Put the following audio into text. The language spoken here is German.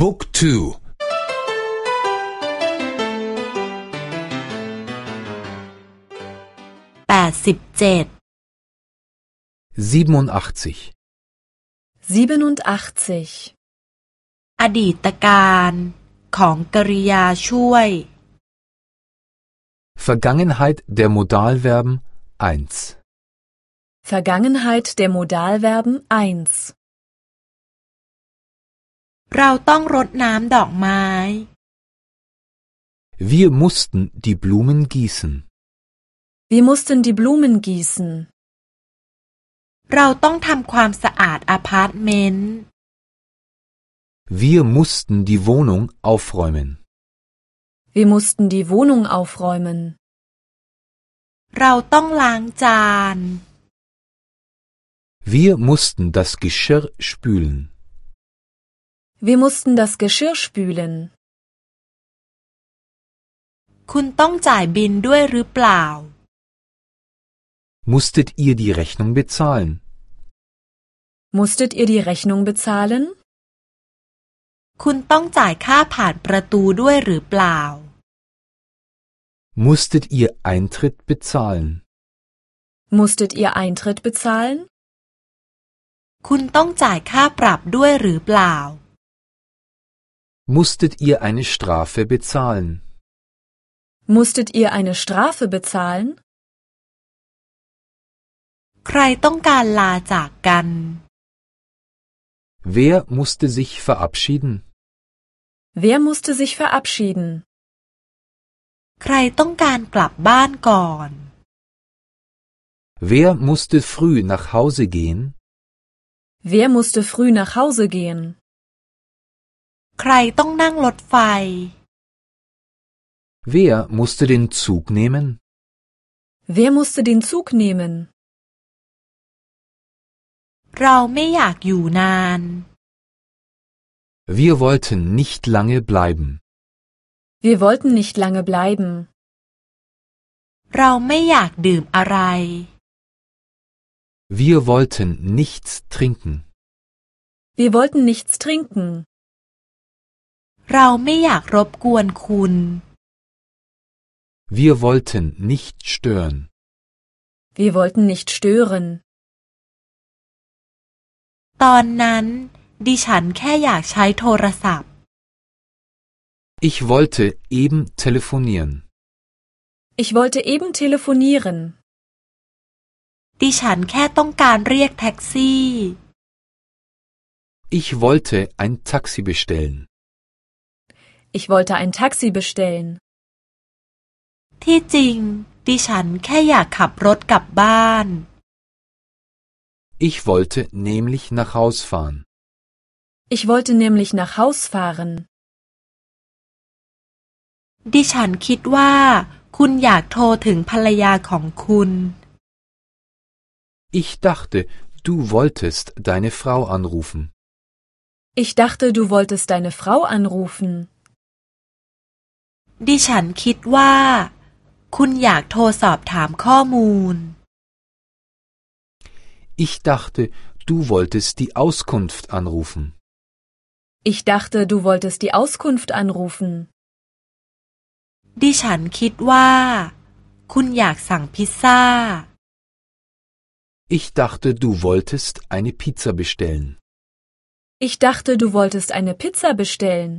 บุ๊กทู แปดสิบเจ็ด 87 87. อดีตการของกริยาช่วย Vergangenheit der Modalverben 1 Vergangenheit der Modalverben 1. เราต้องรดน้ำดอกไม้ Wir mussten die Blumen gießen. Wir mussten die Blumen gießen. เราต้องทำความสะอาดอพาร์ตเมนต์ Wir mussten die Wohnung aufräumen. Wir mussten die Wohnung aufräumen. เราต้องล้างจาน Wir mussten das Geschirr spülen. Wir mussten das Geschirr spülen. คุณต้องจ่ายบินด้วยหรือเปล่า Musstet ihr die Rechnung bezahlen? Musstet ihr die Rechnung bezahlen? คุณต้องจ่ายค่าผ่านประตูด้วยหรือเปล่า Musstet ihr Eintritt bezahlen? Musstet ihr Eintritt bezahlen? คุณต้องจ่ายค่าปรับด้วยหรือเปล่า Musstet ihr eine Strafe bezahlen? Musstet ihr eine Strafe bezahlen? ใครต้องการลาจากกัน Wer musste sich verabschieden? Wer musste sich verabschieden? ใครต้องการกลับบ้านก่อน Wer musste früh nach Hause gehen? Wer musste früh nach Hause gehen? ใครต้องนั่งรถไฟ Wer musste den Zug nehmen? Wer musste den Zug nehmen? เราไม่อยากอยู่นาน Wir wollten nicht lange bleiben. Wir wollten nicht lange bleiben. เราไม่อยากดื่มอะไร Wir wollten nichts trinken. Wir wollten nichts trinken. เราไม่อยากรบกวนคุณ Wir wollten nicht stören. Wir wollten nicht stören. ตอนนั้น ดิฉันแค่อยากใช้โทรศัพท์ Ich wollte eben telefonieren. Ich wollte eben telefonieren. ดิฉันแค่ต้องการเรียกแท็กซี่ Ich wollte ein Taxi bestellen. Ich wollte ein Taxi bestellen. ที่จริง ดิฉันแค่อยากขับรถกลับบ้าน Ich wollte nämlich nach Haus fahren. Ich wollte nämlich nach Haus fahren. ดิฉันคิดว่า คุณอยากโทรถึงภรรยาของคุณ Ich dachte, du wolltest deine Frau anrufen. Ich dachte, du wolltest deine Frau anrufen. ดิฉันคิดว่า คุณอยากโทรสอบถามข้อมูล Ich dachte, du wolltest die Auskunft anrufen. Ich dachte, du wolltest die Auskunft anrufen. ดิฉันคิดว่า คุณอยากสั่งพิซซ่า Ich dachte, du wolltest eine Pizza bestellen. Ich dachte, du wolltest eine Pizza bestellen.